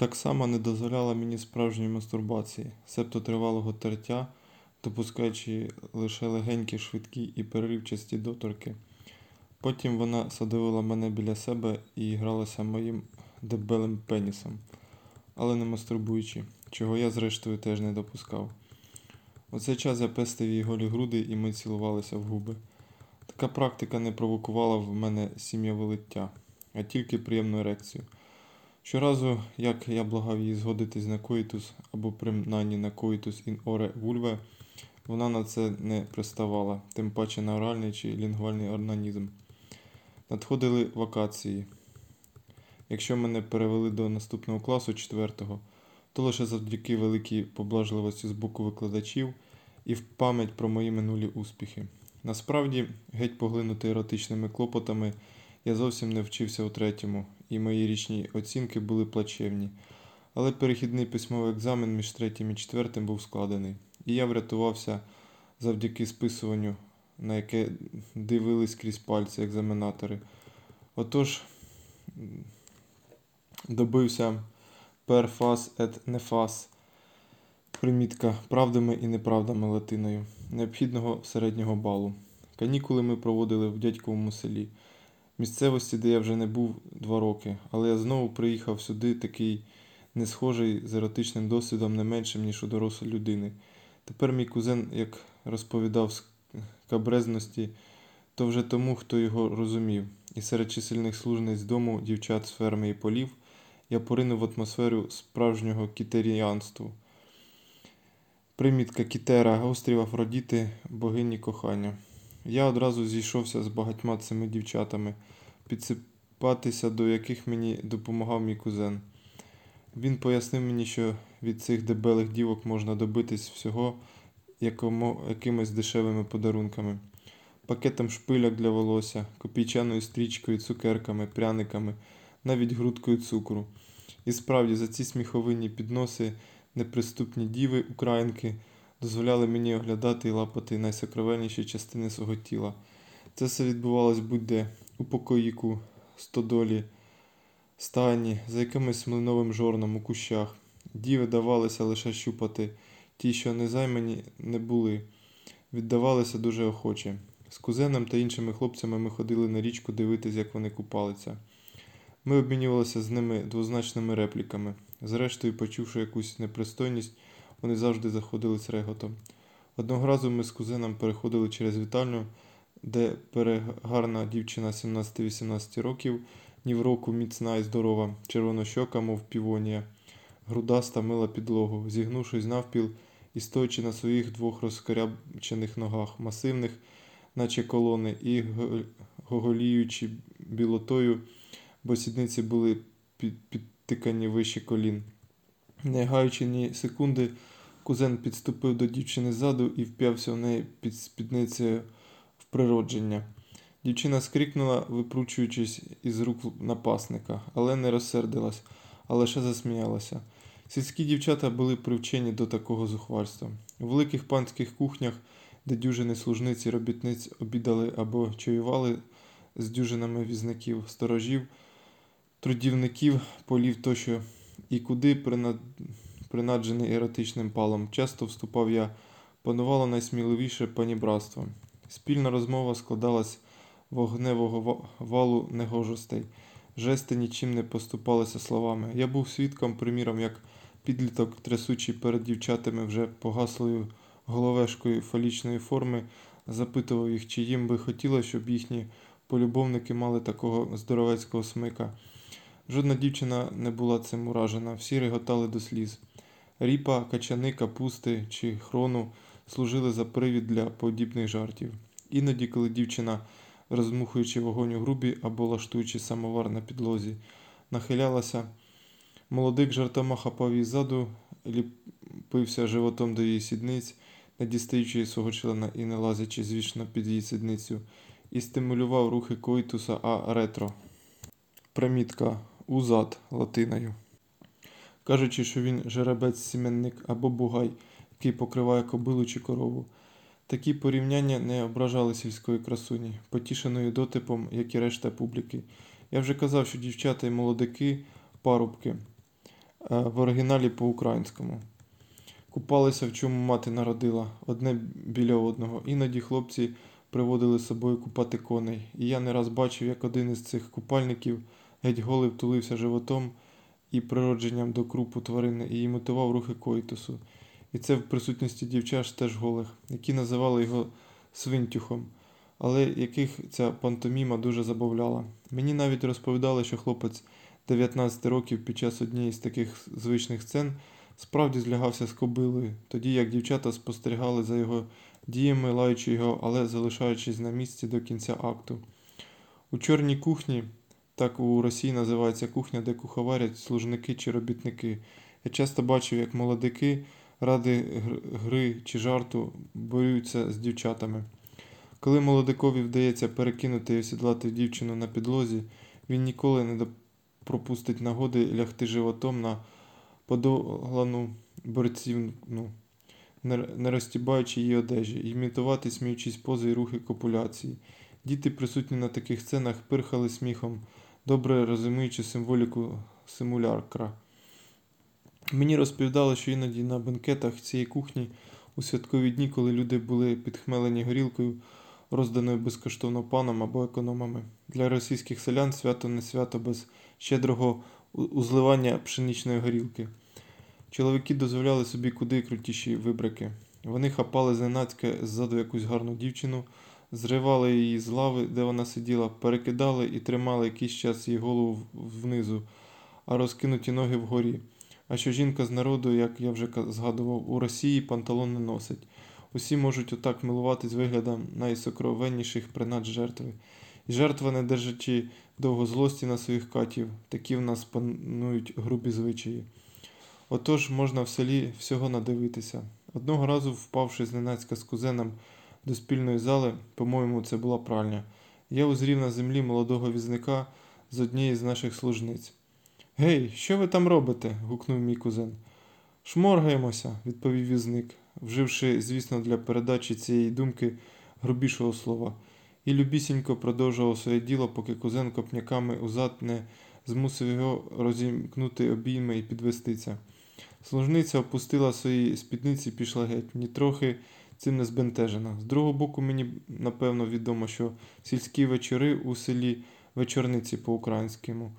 Так само не дозволяла мені справжньої мастурбації, себто тривалого тертя, допускаючи лише легенькі, швидкі і переривчасті доторки. Потім вона садовила мене біля себе і гралася моїм дебелим пенісом, але не мастурбуючи, чого я, зрештою, теж не допускав. У цей час я пестив її голі груди, і ми цілувалися в губи. Така практика не провокувала в мене сім'єве лиття, а тільки приємну ерекцію. Щоразу, як я благав її згодитись на коїтус або принаймні на коїтус ін оре вульве, вона на це не приставала, тим паче на оральний чи лінгвальний організм. Надходили вакації. Якщо мене перевели до наступного класу четвертого, то лише завдяки великій поблажливості з боку викладачів і в пам'ять про мої минулі успіхи. Насправді, геть поглинутий еротичними клопотами, я зовсім не вчився у третьому, і мої річні оцінки були плачевні. Але перехідний письмовий екзамен між третім і четвертим був складений, і я врятувався завдяки списуванню, на яке дивились крізь пальці екзаменатори. Отож, добився fas et nefas, примітка правдами і неправдами латиною, необхідного середнього балу. Канікули ми проводили в дядьковому селі, місцевості, де я вже не був два роки, але я знову приїхав сюди такий не схожий з еротичним досвідом не меншим, ніж у дорослої людини. Тепер мій кузен, як розповідав з кабрезності, то вже тому, хто його розумів, і серед чисельних служниць дому, дівчат з ферми і полів, я поринув в атмосферу справжнього кітеріанству. Примітка Кітера, острів Афродіти, богині кохання. Я одразу зійшовся з багатьма цими дівчатами, підсипатися до яких мені допомагав мій кузен. Він пояснив мені, що від цих дебелих дівок можна добитись всього якомо, якимись дешевими подарунками, пакетом шпиляк для волосся, копійчаною стрічкою, цукерками, пряниками, навіть грудкою цукру. І справді за ці сміховинні підноси неприступні діви, українки, дозволяли мені оглядати і лапати найсокровенніші частини свого тіла. Це все відбувалось будь-де у покоїку, стодолі, стайні, за якимось млиновим жорном у кущах. Діви давалися лише щупати, ті, що незаймані не були, віддавалися дуже охоче. З кузеном та іншими хлопцями ми ходили на річку дивитись, як вони купалися. Ми обмінювалися з ними двозначними репліками. Зрештою, почувши якусь непристойність, вони завжди заходили з реготом. Одного разу ми з кузеном переходили через вітальню, де перегарна дівчина 17-18 років, ні в року міцна і здорова, червонощока, мов півонія, грудаста мила підлогу, зігнувшись навпіл і стоячи на своїх двох розкарябчених ногах, масивних, наче колони, і гоголіючи білотою, бо сідниці були підтикані вище колін. Не гаючи ні секунди, кузен підступив до дівчини ззаду і вп'явся в неї під спідницею в природження. Дівчина скрикнула, випручуючись із рук напасника, але не розсердилась, а лише засміялася. Сільські дівчата були привчені до такого зухвальства. У великих панських кухнях, де дюжини служниці робітниць обідали або чаювали з дюжинами візників, сторожів, трудівників, полів тощо, і куди принад... принаджений еротичним палом, часто вступав я, панувало найсміливіше панібратство. Спільна розмова складалась вогневого валу негожостей. Жести нічим не поступалися словами. Я був свідком, приміром, як підліток, трясучий перед дівчатами вже погаслою головешкою фалічної форми, запитував їх, чи їм би хотілося, щоб їхні полюбовники мали такого здоровецького смика. Жодна дівчина не була цим уражена, всі реготали до сліз. Ріпа, качани, капусти чи хрону служили за привід для подібних жартів. Іноді, коли дівчина, розмухуючи вогонь у грубі або лаштуючи самовар на підлозі, нахилялася, молодик жартома хапав її ззаду, ліпився животом до її сідниць, не дістаючи її свого члена і не лазячи звічно під її сідницю, і стимулював рухи койтуса а ретро. Примітка узад латиною. Кажучи, що він жеребець-сіменник або бугай, який покриває кобилу чи корову. Такі порівняння не ображали сільської красуні, потішеною дотипом, як і решта публіки. Я вже казав, що дівчата і молодики, парубки, е, в оригіналі по-українському. Купалися, в чому мати народила, одне біля одного. Іноді хлопці приводили з собою купати коней, і я не раз бачив, як один із цих купальників геть голий втулився животом і природженням до крупу тварини і імітував рухи коїтусу. І це в присутності дівчат теж голих, які називали його свинтюхом, але яких ця пантоміма дуже забавляла. Мені навіть розповідали, що хлопець 19 років під час однієї з таких звичних сцен справді злягався з кобилою, тоді як дівчата спостерігали за його діями, лаючи його, але залишаючись на місці до кінця акту. У чорній кухні, так у Росії називається кухня, де куховарять служники чи робітники. Я часто бачив, як молодики ради гри чи жарту борються з дівчатами. Коли молодикові вдається перекинути і осідлати дівчину на підлозі, він ніколи не пропустить нагоди лягти животом на подолану борцівну, не розтібаючи її одежі, імітувати, сміючись пози і рухи копуляції. Діти, присутні на таких сценах, пирхали сміхом, добре розуміючи символіку симулякра. Мені розповідали, що іноді на бенкетах цієї кухні у святкові дні, коли люди були підхмелені горілкою, розданою безкоштовно паном або економами. Для російських селян свято не свято без щедрого узливання пшеничної горілки. Чоловіки дозволяли собі куди крутіші вибрики. Вони хапали зненацька ззаду якусь гарну дівчину, зривали її з лави, де вона сиділа, перекидали і тримали якийсь час її голову внизу, а розкинуті ноги вгорі. А що жінка з народу, як я вже згадував, у Росії панталон не носить. Усі можуть отак милуватись виглядом найсокровенніших принад жертви. І жертва, не держачи довго злості на своїх катів, такі в нас панують грубі звичаї. Отож можна в селі всього надивитися. Одного разу, впавши зненацька з кузеном до спільної зали, по-моєму, це була пральня, я узрів на землі молодого візника з однієї з наших служниць. Гей, що ви там робите? гукнув мій кузен. Шморгаємося, відповів візник, вживши, звісно, для передачі цієї думки грубішого слова, і любісінько продовжував своє діло, поки кузен копняками узад не змусив його розімкнути обійми і підвестися. Служниця опустила свої спідниці і пішла геть, нітрохи цим не збентежена. З другого боку, мені напевно відомо, що сільські вечори у селі вечорниці по-українському.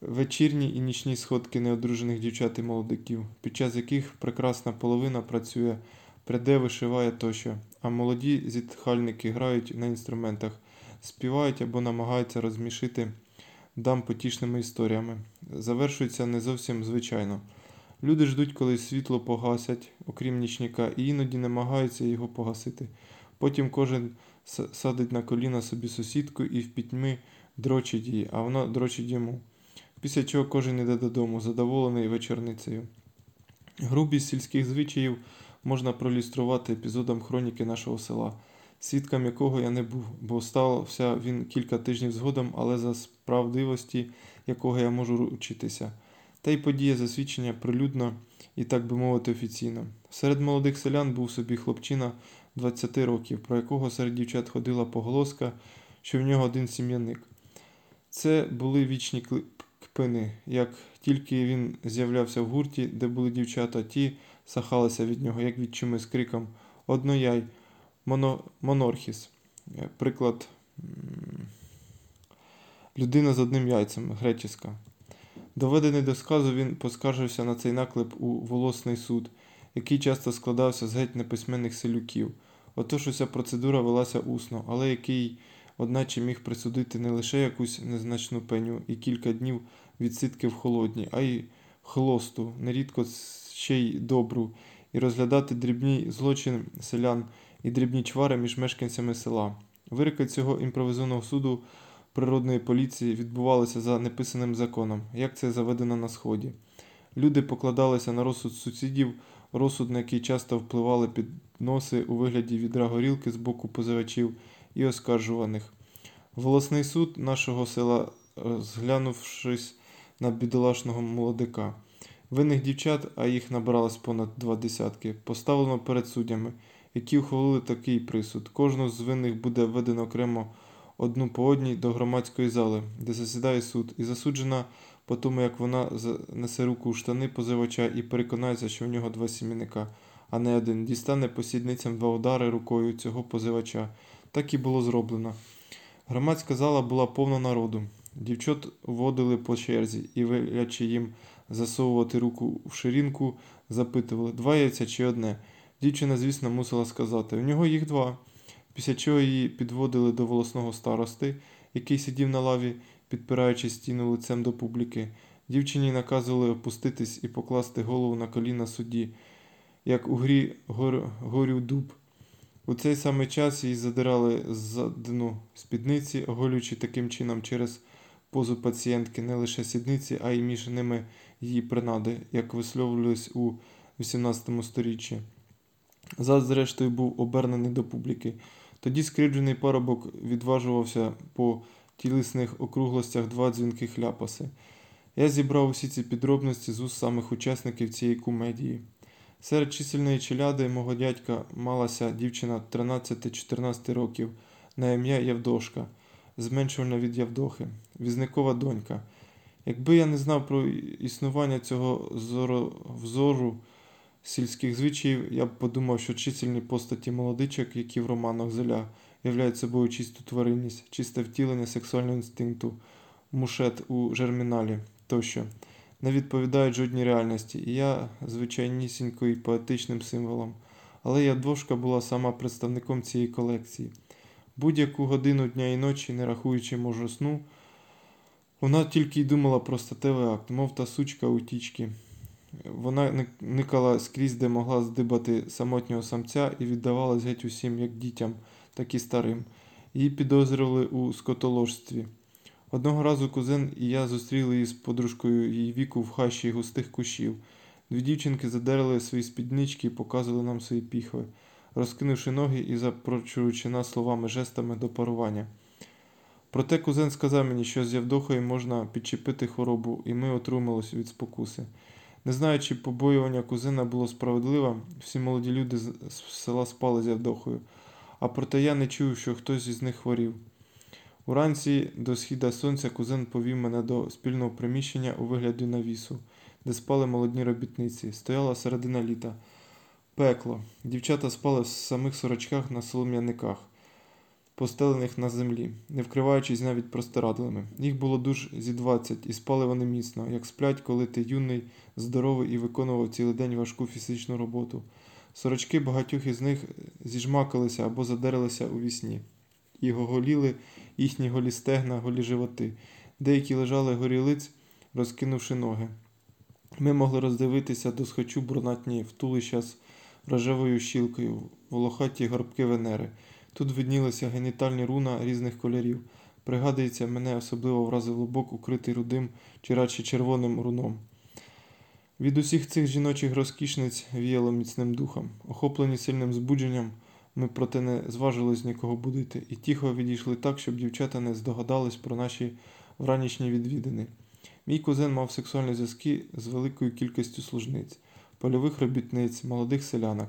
Вечірні і нічні сходки неодружених дівчат і молодиків, під час яких прекрасна половина працює, пряде, вишиває тощо, а молоді зітхальники грають на інструментах, співають або намагаються розмішити дам потішними історіями. Завершується не зовсім звичайно. Люди ждуть, коли світло погасять, окрім нічника, і іноді намагаються його погасити. Потім кожен садить на коліна собі сусідку і в пітьми дрочить її, а вона дрочить йому. Після чого кожен іде додому, задоволений вечорницею. Грубість сільських звичаїв можна проілюструвати епізодом хроніки нашого села, свідком якого я не був, бо стався він кілька тижнів згодом, але за справдивості якого я можу ручитися. Та й подія засвідчення прилюдно і, так би мовити, офіційно. Серед молодих селян був собі хлопчина 20 років, про якого серед дівчат ходила поголоска, що в нього один сім'яник. Це були вічні кпини. Як тільки він з'являвся в гурті, де були дівчата, ті сахалися від нього, як від з криком Однояй, моно, монорхіс. Е, Приклад людина з одним яйцем, греческа. Доведений до сказу, він поскаржився на цей наклеп у волосний суд, який часто складався з геть неписьменних селюків. Отож уся процедура велася усно, але який, одначе, міг присудити не лише якусь незначну пеню і кілька днів відсидки в холодні, а й хлосту, нерідко ще й добру, і розглядати дрібні злочин селян і дрібні чвари між мешканцями села. Вироки цього імпровізованого суду природної поліції відбувалися за неписаним законом, як це заведено на сході. Люди покладалися на розсуд сусідів, розсуд, на який часто впливали під носи у вигляді відра горілки з боку позивачів і оскаржуваних. Волосний суд нашого села, зглянувшись на бідолашного молодика. Винних дівчат, а їх набралось понад два десятки, поставлено перед суддями, які ухвалили такий присуд. Кожну з винних буде введено окремо одну по одній до громадської зали, де засідає суд, і засуджена по тому, як вона несе руку у штани позивача і переконається, що в нього два сім'яника, а не один, дістане посідницям два удари рукою цього позивача. Так і було зроблено. Громадська зала була повна народу. Дівчат водили по черзі і, велячи їм засовувати руку в ширинку, запитували, два яйця чи одне. Дівчина, звісно, мусила сказати, у нього їх два. Після чого її підводили до волосного старости, який сидів на лаві, підпираючи стіну лицем до публіки. Дівчині наказували опуститись і покласти голову на коліна судді, як у грі гор... горю дуб. У цей самий час її задирали з дну спідниці, оголюючи таким чином через позу пацієнтки не лише сідниці, а й між ними її принади, як висловлювалось у XVIII сторіччі. Зад, зрештою, був обернений до публіки. Тоді скриджений парубок відважувався по тілісних округлостях два дзвінких ляпаси. Я зібрав усі ці підробності з уст самих учасників цієї кумедії. Серед чисельної челяди мого дядька малася дівчина 13-14 років на ім'я Явдошка, зменшувальна від Явдохи, візникова донька. Якби я не знав про існування цього взору сільських звичаїв, я б подумав, що чисельні постаті молодичок, які в романах Золя являють собою чисту тваринність, чисте втілення сексуального інстинкту, мушет у жерміналі тощо, не відповідають жодній реальності, і я звичайнісінько і поетичним символом. Але Ядвошка була сама представником цієї колекції. Будь-яку годину дня і ночі, не рахуючи можу сну, вона тільки й думала про статевий акт, мов та сучка утічки. Вона никала скрізь, де могла здибати самотнього самця і віддавалась геть усім, як дітям, так і старим. Її підозрювали у скотоложстві. Одного разу кузен і я зустріли її з подружкою її віку в хащі густих кущів. Дві дівчинки задерли свої спіднички і показували нам свої піхви, розкинувши ноги і запрочуючи нас словами жестами до парування. Проте кузен сказав мені, що з Явдохою можна підчепити хворобу, і ми отрималися від спокуси. Не знаю, чи побоювання кузена було справедливе, всі молоді люди з села спали з Явдохою, а проте я не чув, що хтось із них хворів. Уранці до східа сонця кузен повів мене до спільного приміщення у вигляді навісу, де спали молодні робітниці. Стояла середина літа. Пекло. Дівчата спали в самих сорочках на солом'яниках, постелених на землі, не вкриваючись навіть простирадлами. Їх було душ зі двадцять, і спали вони міцно, як сплять, коли ти юний, здоровий і виконував цілий день важку фізичну роботу. Сорочки багатьох із них зіжмакалися або задерилися у вісні. І гоголіли їхні голі стегна, голі животи. Деякі лежали горілиць, розкинувши ноги. Ми могли роздивитися до схочу брунатні втулища з рожевою щілкою, волохаті горбки Венери. Тут виднілися генітальні руна різних кольорів. Пригадується, мене особливо вразив лобок, укритий рудим чи радше червоним руном. Від усіх цих жіночих розкішниць віяло міцним духом, охоплені сильним збудженням. Ми проте не зважились нікого будити і тихо відійшли так, щоб дівчата не здогадались про наші вранішні відвідини. Мій кузен мав сексуальні зв'язки з великою кількістю служниць, польових робітниць, молодих селянок.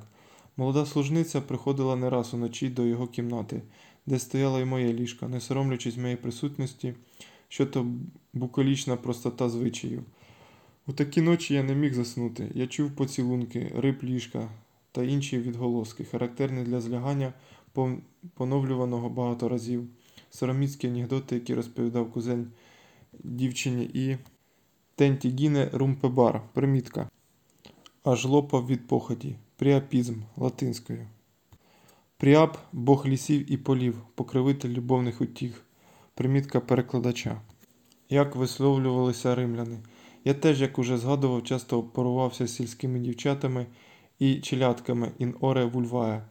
Молода служниця приходила не раз уночі до його кімнати, де стояла й моє ліжко, не соромлячись моєї присутності, що то буколічна простота звичаїв. У такі ночі я не міг заснути. Я чув поцілунки, риб ліжка, та інші відголоски, характерні для злягання, поновлюваного багато разів, сороміцькі анекдоти, які розповідав кузен дівчині і Тентігіне румпебар, примітка. Аж лопав від поході, пріапізм латинською. Пріап бог лісів і полів, покривитель любовних утіх, примітка перекладача. Як висловлювалися римляни. Я теж, як уже згадував, часто порувався з сільськими дівчатами і челядками in ore vulvae,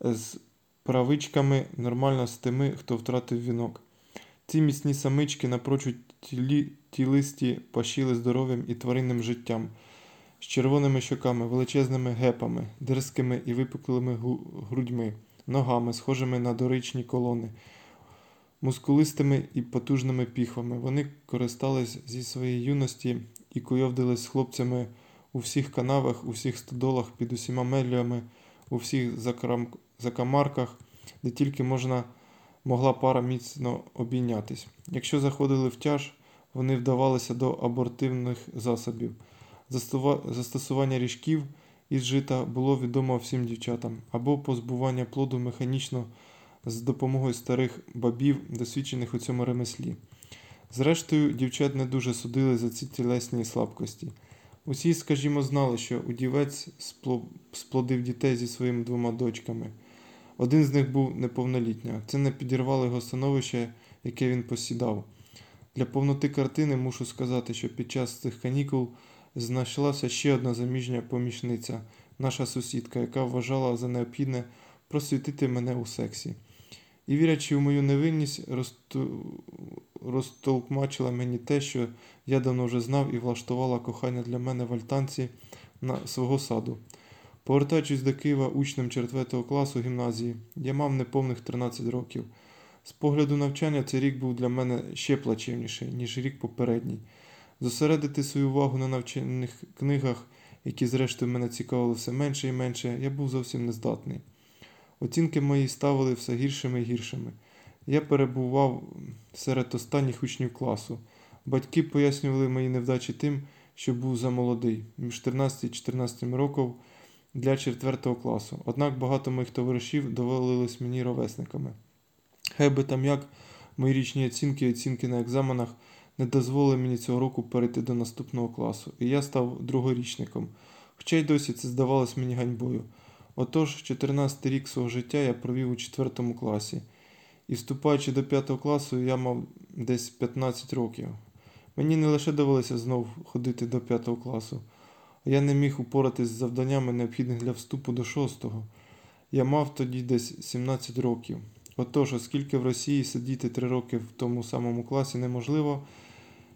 з правичками нормально з тими, хто втратив вінок. Ці міцні самички напрочуд тілі, тілисті пашіли здоров'ям і тваринним життям, з червоними щоками, величезними гепами, дерзкими і випуклими грудьми, ногами, схожими на доричні колони, мускулистими і потужними піхвами. Вони користались зі своєї юності і куйовдились з хлопцями у всіх канавах, у всіх стодолах, під усіма меллями, у всіх закамарках, де тільки можна могла пара міцно обійнятись. Якщо заходили в тяж, вони вдавалися до абортивних засобів. Застосування ріжків із жита було відомо всім дівчатам, або позбування плоду механічно з допомогою старих бабів, досвідчених у цьому ремеслі. Зрештою, дівчат не дуже судили за ці тілесні слабкості. Усі, скажімо, знали, що удівець сплодив дітей зі своїми двома дочками. Один з них був неповнолітній. Це не підірвало його становище, яке він посідав. Для повноти картини мушу сказати, що під час цих канікул знайшлася ще одна заміжня помічниця, наша сусідка, яка вважала за необхідне просвітити мене у сексі. І вірячи у мою невинність, розтолкмачила мені те, що я давно вже знав і влаштувала кохання для мене в альтанці на свого саду. Повертаючись до Києва учнем 4 класу гімназії, я мав неповних 13 років. З погляду навчання цей рік був для мене ще плачевніший, ніж рік попередній. Зосередити свою увагу на навчальних книгах, які зрештою мене цікавили все менше і менше, я був зовсім нездатний. Оцінки мої ставили все гіршими і гіршими. Я перебував серед останніх учнів класу. Батьки пояснювали мої невдачі тим, що був замолодий, між 13 і 14 років для 4 класу. Однак багато моїх товаришів довалились мені ровесниками. Хай би там як, мої річні оцінки і оцінки на екзаменах не дозволили мені цього року перейти до наступного класу, і я став другорічником. Хоча й досі це здавалось мені ганьбою. Отож, 14 рік свого життя я провів у 4 класі, і вступаючи до 5 класу, я мав десь 15 років. Мені не лише довелося знов ходити до 5 класу, а я не міг упоратись з завданнями, необхідних для вступу до 6. Я мав тоді десь 17 років. Отож, оскільки в Росії сидіти 3 роки в тому самому класі неможливо,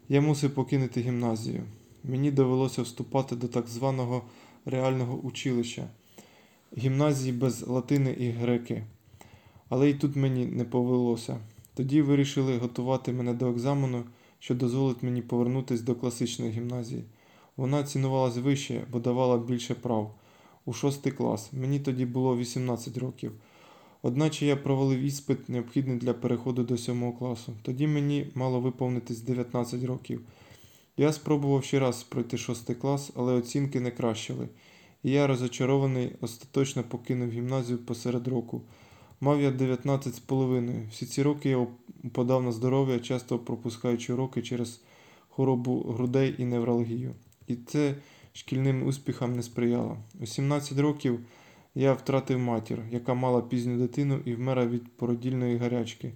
я мусив покинути гімназію. Мені довелося вступати до так званого реального училища гімназії без латини і греки. Але і тут мені не повелося. Тоді вирішили готувати мене до екзамену, що дозволить мені повернутися до класичної гімназії. Вона цінувалась вище, бо давала більше прав. У шостий клас. Мені тоді було 18 років. Одначе я провалив іспит, необхідний для переходу до 7 класу. Тоді мені мало виповнитись 19 років. Я спробував ще раз пройти 6 клас, але оцінки не кращили. І я розочарований, остаточно покинув гімназію посеред року. Мав я 19 з половиною. Всі ці роки я упадав на здоров'я, часто пропускаючи уроки через хворобу грудей і невралгію. І це шкільним успіхам не сприяло. У 17 років я втратив матір, яка мала пізню дитину і вмера від породільної гарячки,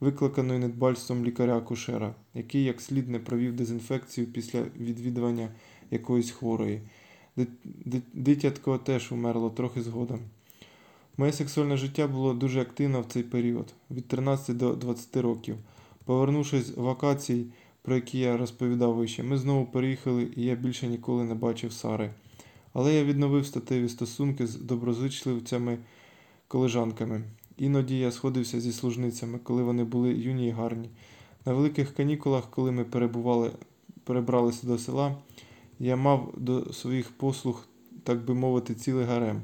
викликаної недбальством лікаря-акушера, який як слід не провів дезінфекцію після відвідування якоїсь хворої. Дитятко теж умерло трохи згодом. Моє сексуальне життя було дуже активно в цей період, від 13 до 20 років. Повернувшись з вакацій, про які я розповідав вище, ми знову переїхали, і я більше ніколи не бачив Сари. Але я відновив статеві стосунки з доброзичливцями колежанками. Іноді я сходився зі служницями, коли вони були юні і гарні. На великих канікулах, коли ми перебували, перебралися до села, я мав до своїх послуг, так би мовити, цілий гарем.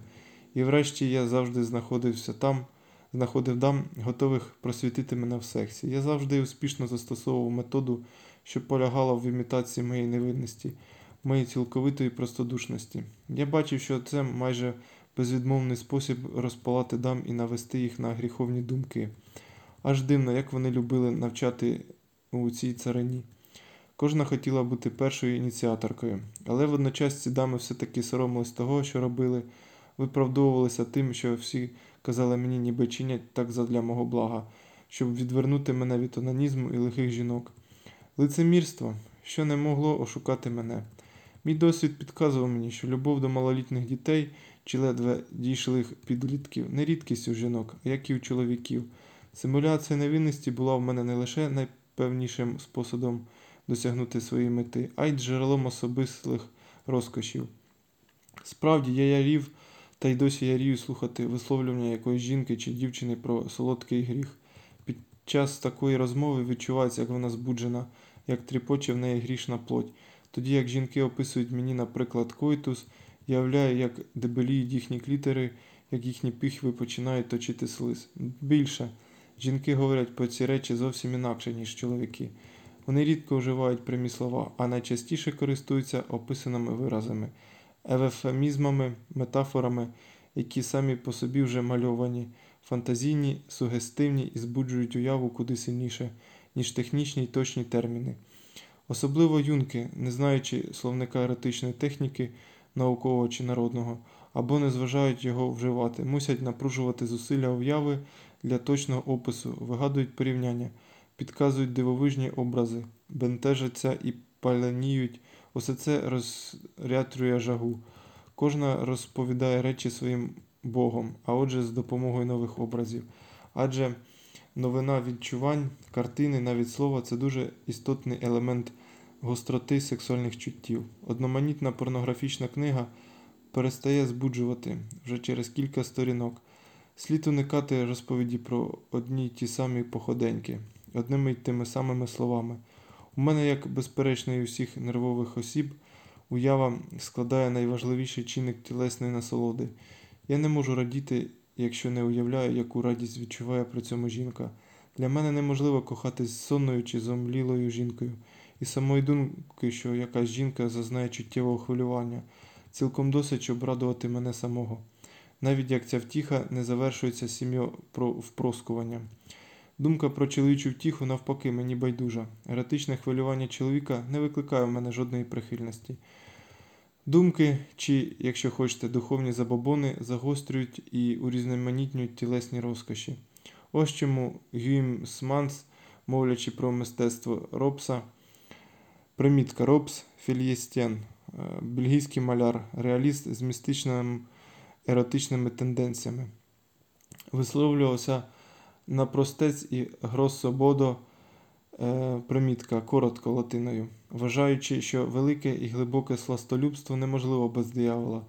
І врешті я завжди знаходився там, знаходив дам, готових просвітити мене в сексі. Я завжди успішно застосовував методу, що полягала в імітації моєї невинності, моєї цілковитої простодушності. Я бачив, що це майже безвідмовний спосіб розпалати дам і навести їх на гріховні думки. Аж дивно, як вони любили навчати у цій царині. Кожна хотіла бути першою ініціаторкою, але водночас ці дами все-таки соромились того, що робили, виправдовувалися тим, що всі казали мені, ніби чинять так задля мого блага, щоб відвернути мене від онанізму і лихих жінок. Лицемірство, що не могло ошукати мене. Мій досвід підказував мені, що любов до малолітніх дітей чи ледве дійшлих підлітків не рідкість у жінок, як і у чоловіків. Симуляція невинності була в мене не лише найпевнішим способом досягнути своєї мети, а й джерелом особистих розкошів. Справді, я ярів, та й досі ярію слухати висловлювання якоїсь жінки чи дівчини про солодкий гріх. Під час такої розмови відчувається, як вона збуджена, як тріпоче в неї грішна плоть. Тоді як жінки описують мені, наприклад, койтус, я уявляю, як дебеліють їхні клітери, як їхні піхви починають точити слиз. Більше, Жінки говорять про ці речі зовсім інакше, ніж чоловіки. Вони рідко вживають прямі слова, а найчастіше користуються описаними виразами, евефемізмами, метафорами, які самі по собі вже мальовані, фантазійні, сугестивні і збуджують уяву куди сильніше, ніж технічні й точні терміни. Особливо юнки, не знаючи словника еротичної техніки, наукового чи народного, або не зважають його вживати, мусять напружувати зусилля уяви для точного опису, вигадують порівняння, підказують дивовижні образи, бентежаться і паленіють. Усе це розрятрює жагу. Кожна розповідає речі своїм Богом, а отже, з допомогою нових образів. Адже новина відчувань, картини, навіть слова це дуже істотний елемент гостроти сексуальних чуттів. Одноманітна порнографічна книга перестає збуджувати вже через кілька сторінок. Слід уникати розповіді про одні й ті самі походеньки, одними й тими самими словами. У мене, як безперечно, і усіх нервових осіб, уява складає найважливіший чинник тілесної насолоди. Я не можу радіти, якщо не уявляю, яку радість відчуває при цьому жінка. Для мене неможливо кохатись з сонною чи зомлілою жінкою, і самої думки, що якась жінка зазнає чуттєвого хвилювання, цілком досить, щоб радувати мене самого. Навіть як ця втіха не завершується сім'ю впроскуванням. Думка про чоловічу втіху, навпаки, мені байдужа. Еретичне хвилювання чоловіка не викликає в мене жодної прихильності. Думки, чи, якщо хочете, духовні забобони загострюють і урізноманітнюють тілесні розкоші. Ось чому Гюйм Сманс, мовлячи про мистецтво Робса, примітка Робс Фільєстєн, бельгійський маляр, реаліст з містичними еротичними тенденціями, висловлювався на простець і гроссободо е, примітка коротко латиною, вважаючи, що велике і глибоке сластолюбство неможливо без диявола.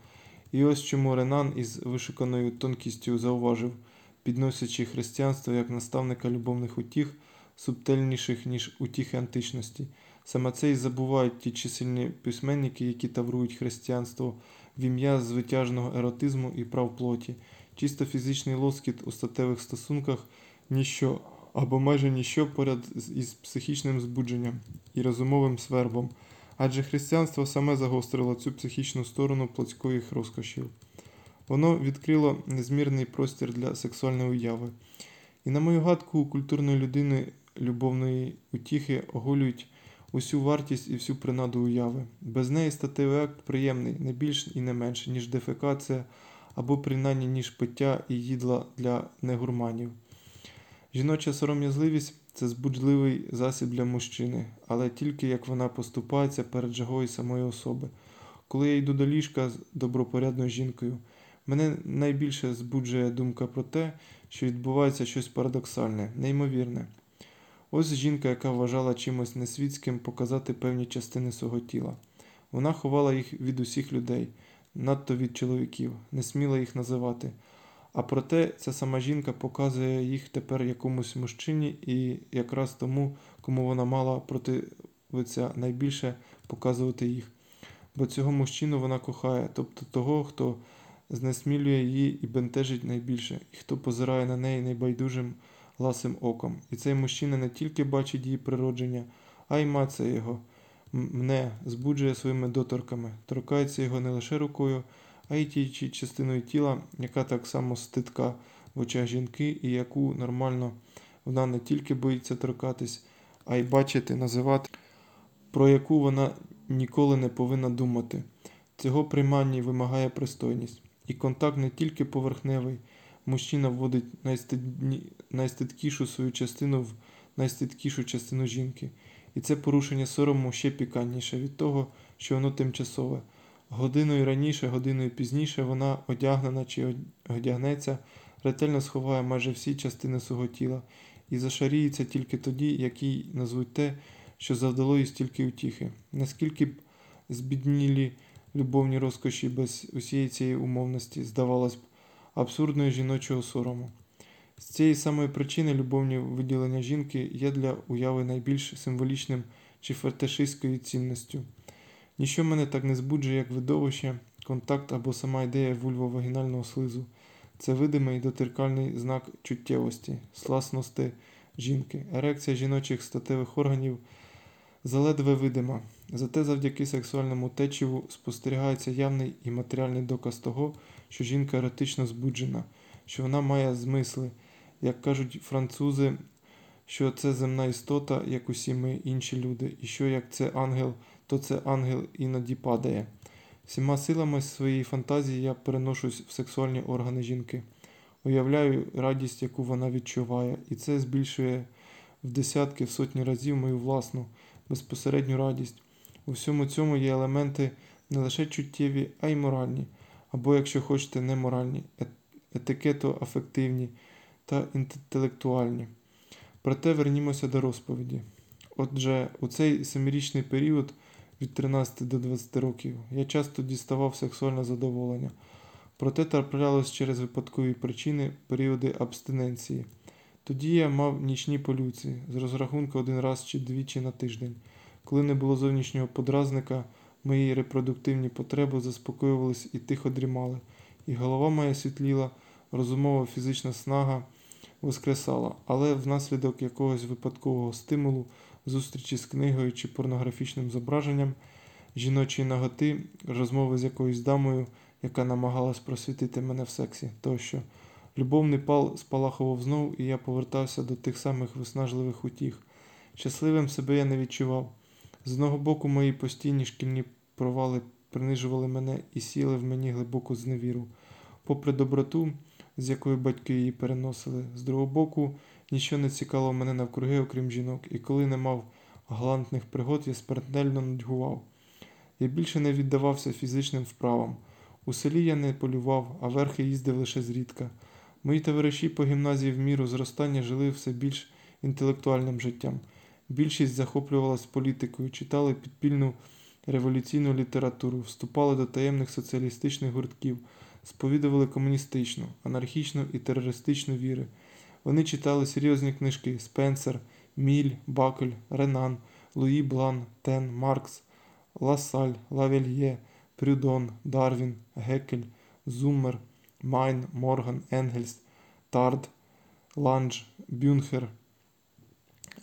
І ось чому Ренан із вишуканою тонкістю зауважив, підносячи християнство як наставника любовних утіх, субтельніших, ніж утіхи античності. Саме це і забувають ті чисельні письменники, які таврують християнство в ім'я звитяжного еротизму і прав плоті, чисто фізичний лоскіт у статевих стосунках, ніщо або майже ніщо поряд із психічним збудженням і розумовим свербом, адже християнство саме загострило цю психічну сторону плотських розкошів. Воно відкрило незмірний простір для сексуальної уяви. І, на мою гадку, у культурної людини любовної утіхи оголюють усю вартість і всю принаду уяви. Без неї статевий акт приємний, не більш і не менше, ніж дефекація або принаймні ніж пиття і їдла для негурманів. Жіноча сором'язливість це збуджливий засіб для мужчини, але тільки як вона поступається перед жагою самої особи. Коли я йду до ліжка з добропорядною жінкою, мене найбільше збуджує думка про те, що відбувається щось парадоксальне, неймовірне. Ось жінка, яка вважала чимось несвітським показати певні частини свого тіла. Вона ховала їх від усіх людей, надто від чоловіків, не сміла їх називати. А проте ця сама жінка показує їх тепер якомусь мужчині і якраз тому, кому вона мала противитися найбільше показувати їх. Бо цього мужчину вона кохає, тобто того, хто знесмілює її і бентежить найбільше, і хто позирає на неї найбайдужим ласим оком. І цей мужчина не тільки бачить її природження, а й мацає його, мене збуджує своїми доторками, торкається його не лише рукою, а й тією частиною тіла, яка так само стидка в очах жінки, і яку нормально вона не тільки боїться торкатись, а й бачити, називати, про яку вона ніколи не повинна думати. Цього приймання вимагає пристойність. І контакт не тільки поверхневий. Мужчина вводить найстидні... найстидкішу свою частину в найстидкішу частину жінки. І це порушення сорому ще піканніше від того, що воно тимчасове. Годиною раніше, годиною пізніше вона одягнена чи одягнеться, ретельно сховає майже всі частини свого тіла і зашаріється тільки тоді, як їй назвуть те, що завдало їй стільки утіхи. Наскільки б збіднілі любовні розкоші без усієї цієї умовності, здавалось б, абсурдної жіночого сорому. З цієї самої причини любовні виділення жінки є для уяви найбільш символічним чи фетишистською цінністю. Ніщо мене так не збуджує, як видовище, контакт або сама ідея вульвовагінального слизу. це видимий і доторкальний знак чуттєвості, сласності жінки. Ерекція жіночих статевих органів заледве видима. Зате завдяки сексуальному течіву спостерігається явний і матеріальний доказ того, що жінка еротично збуджена, що вона має змисли, як кажуть французи, що це земна істота, як усі ми інші люди, і що як це ангел, то це ангел іноді падає. Всіма силами своєї фантазії я переношусь в сексуальні органи жінки, уявляю радість, яку вона відчуває, і це збільшує в десятки, в сотні разів мою власну безпосередню радість. У всьому цьому є елементи не лише чуттєві, а й моральні, або, якщо хочете, неморальні, етикето-афективні та інтелектуальні. Проте вернімося до розповіді. Отже, у цей семирічний період від 13 до 20 років я часто діставав сексуальне задоволення, проте траплялось через випадкові причини періоди абстиненції. Тоді я мав нічні полюції з розрахунку один раз чи двічі на тиждень. Коли не було зовнішнього подразника, мої репродуктивні потреби заспокоювались і тихо дрімали, і голова моя світліла, розумова фізична снага воскресала, але внаслідок якогось випадкового стимулу, зустрічі з книгою чи порнографічним зображенням, жіночої наготи, розмови з якоюсь дамою, яка намагалась просвітити мене в сексі тощо. Любовний пал спалахував знов, і я повертався до тих самих виснажливих утіх. Щасливим себе я не відчував. З одного боку, мої постійні шкільні провали принижували мене і сіли в мені глибоку зневіру. Попри доброту, з якою батьки її переносили, з другого боку, нічого не цікавило мене навкруги, окрім жінок, і коли не мав галантних пригод, я смертельно нудьгував. Я більше не віддавався фізичним вправам. У селі я не полював, а верхи їздив лише зрідка. Мої товариші по гімназії в міру зростання жили все більш інтелектуальним життям. Більшість захоплювалась політикою, читали підпільну революційну літературу, вступали до таємних соціалістичних гуртків, сповідували комуністичну, анархічну і терористичну віри. Вони читали серйозні книжки Спенсер, Міль, Бакль, Ренан, Луї Блан, Тен, Маркс, Лассаль, Лавельє, Прюдон, Дарвін, Гекель, Зуммер, Майн, Морган, Енгельс, Тард, Ландж, Бюнхер,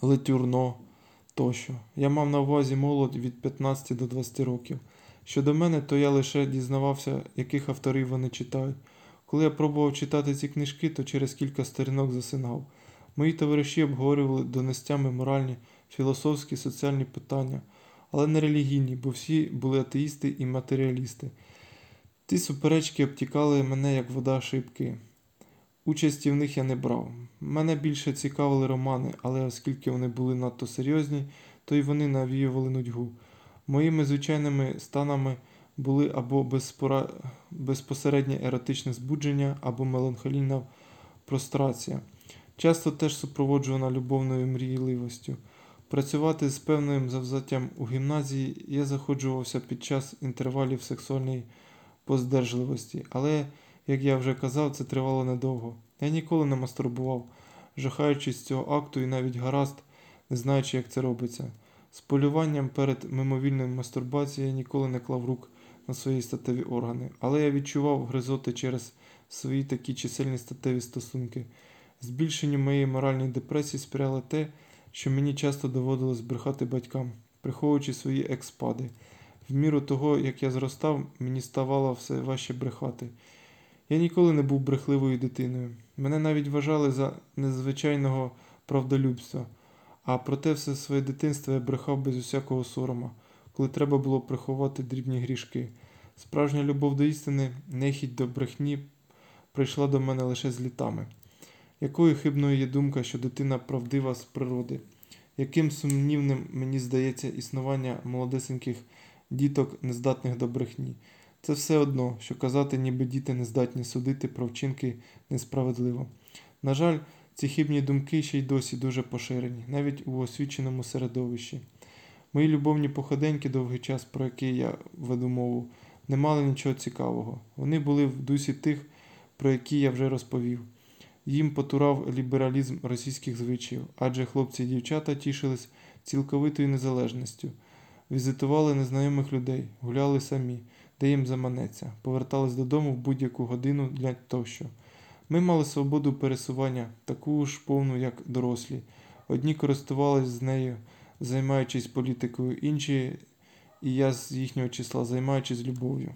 Летюрно тощо. Я мав на увазі молодь від 15 до 20 років. Щодо мене, то я лише дізнавався, яких авторів вони читають. Коли я пробував читати ці книжки, то через кілька сторінок засинав. Мої товариші обговорювали донестями моральні, філософські, соціальні питання, але не релігійні, бо всі були атеїсти і матеріалісти. Ті суперечки обтікали мене, як вода шибки. Участі в них я не брав. Мене більше цікавили романи, але оскільки вони були надто серйозні, то й вони навіювали нудьгу. Моїми звичайними станами були або безпора... безпосереднє еротичне збудження, або меланхолійна прострація, часто теж супроводжувана любовною мрійливостю. Працювати з певним завзяттям у гімназії я заходжувався під час інтервалів сексуальної поздержливості, але, як я вже казав, це тривало недовго. Я ніколи не мастурбував, жахаючись цього акту і навіть гаразд, не знаючи, як це робиться. З полюванням перед мимовільною мастурбацією я ніколи не клав рук на свої статеві органи, але я відчував гризоти через свої такі чисельні статеві стосунки. Збільшенню моєї моральної депресії сприяло те, що мені часто доводилось брехати батькам, приховуючи свої експади. В міру того, як я зростав, мені ставало все важче брехати. Я ніколи не був брехливою дитиною. Мене навіть вважали за незвичайного правдолюбства, а проте все своє дитинство я брехав без усякого сорома, коли треба було приховати дрібні грішки. Справжня любов до істини, нехідь до брехні, прийшла до мене лише з літами. Якою хибною є думка, що дитина правдива з природи? Яким сумнівним мені здається існування молодесеньких діток, нездатних до брехні? Це все одно, що казати, ніби діти не здатні судити про вчинки несправедливо. На жаль, ці хибні думки ще й досі дуже поширені, навіть у освіченому середовищі. Мої любовні походеньки довгий час, про які я веду мову, не мали нічого цікавого. Вони були в дусі тих, про які я вже розповів. Їм потурав лібералізм російських звичаїв, адже хлопці і дівчата тішились цілковитою незалежністю, візитували незнайомих людей, гуляли самі, де їм заманеться, повертались додому в будь-яку годину для тощо. Ми мали свободу пересування, таку ж повну, як дорослі. Одні користувались з нею, займаючись політикою, інші, і я з їхнього числа, займаючись любов'ю.